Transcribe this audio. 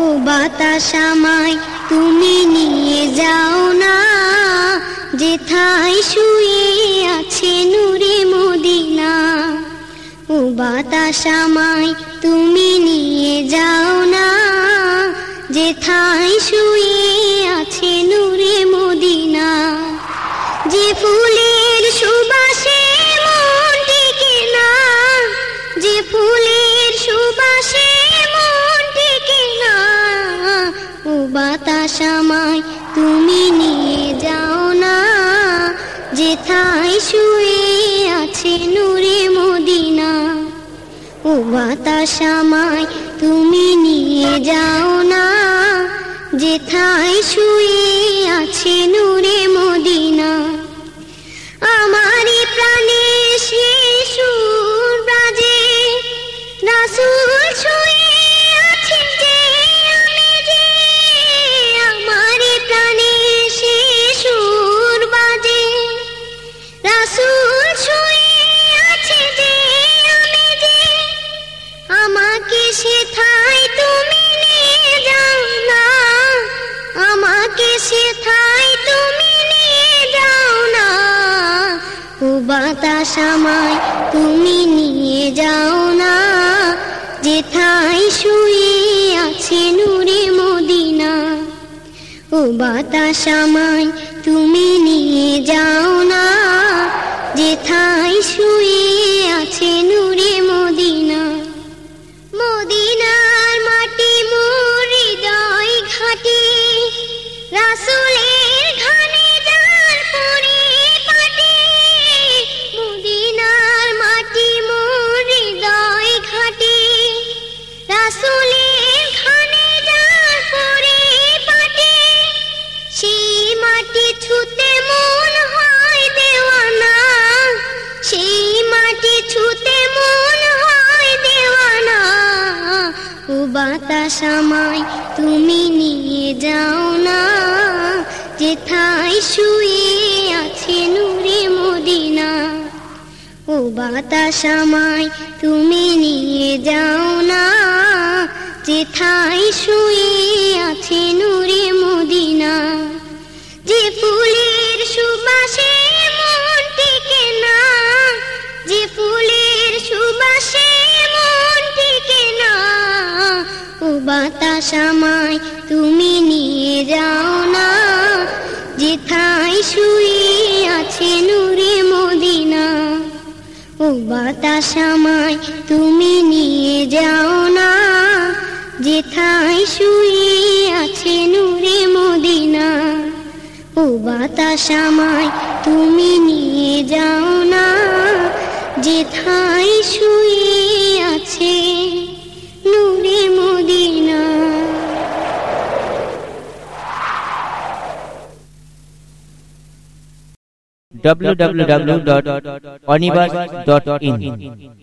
বাতাস আমায়, তুমি নিয়ে যাও না। যেথায় শুয়ে আছে নূরে মদিনা। ও বাতাস তুমি নিয়ে যাও না। যেথায় শুয়ে বাতাস আমায় তুমি নিয়ে যাও না। যেথায় শুয়ে আছে নূরে মদিনা। ও বাতাস তুমি নিয়ে যাও না। যেথায় শুয়ে আছে সেথায় তুমি নিয়ে যাও না। আমাকে সেথায় যাও না। তুমি নিয়ে যাও না। যেথায় শুয়ে আছে নূরে মদিনা। ও বাতাস তুমি নিয়ে যাও না। যেথায় শুয়ে বাতাস আমায় তুমি নিয়ে যাও না। যেথায় শুয়ে আছে নূরে মদিনা। ও বাতাস আমায় তুমি নিয়ে যাও না। যেথায় শুয়ে আছে নূরে বাতাস আমায় তুমি নিয়ে যাও না। যেথায় শুয়ে আছে নূরে মদিনা, ও বাতাস তুমি নিয়ে যাও না। যেথায় শুয়ে আছে নূরে মদিনা, ও বাতাস তুমি নিয়ে যাও না। যেথায় শুয়ে আছে www.onibus.in